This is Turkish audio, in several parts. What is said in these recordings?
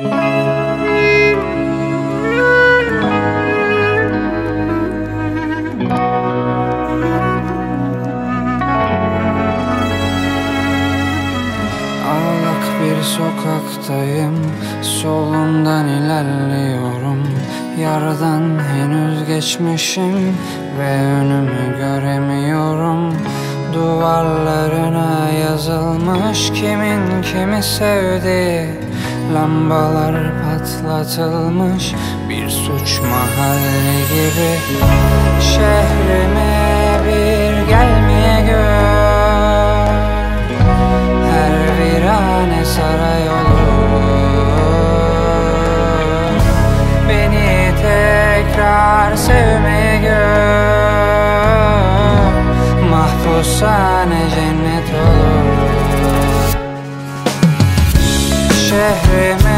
Bir sokaktayım Solundan ilerliyorum. Yardan henüz geçmişim Ve önümü göremiyorum. Duvarlarına yazılmış kimin kimi sevdi Lambalar patlatılmış bir suç mahalli gibi. Şehrime bir gelmeye gör. Her virane saray olur. Beni tekrar sevmeye gör. Mahpushane cennet Şehrime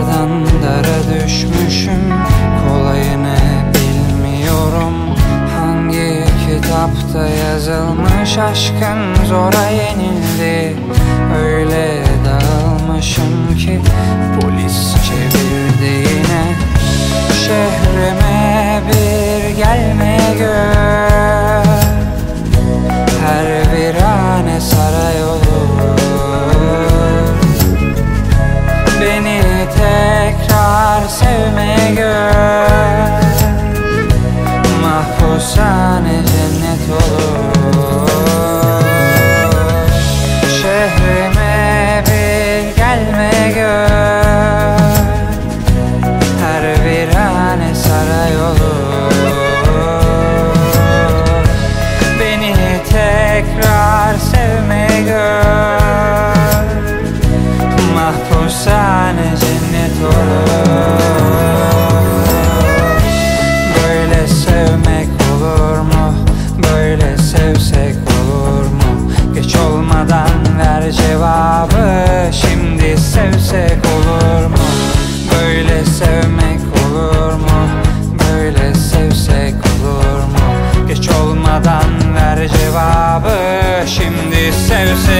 Dardan dara düşmüşüm. Kolayını bilmiyorum. Hangi kitapta yazılmış Aşkın zora yenildi. Öyle dağılmışım ki Polis çevirdi sevsek olur mu? Böyle sevmek olur mu? Böyle sevsek olur mu? Geç olmadan ver cevabı Şimdi sevsek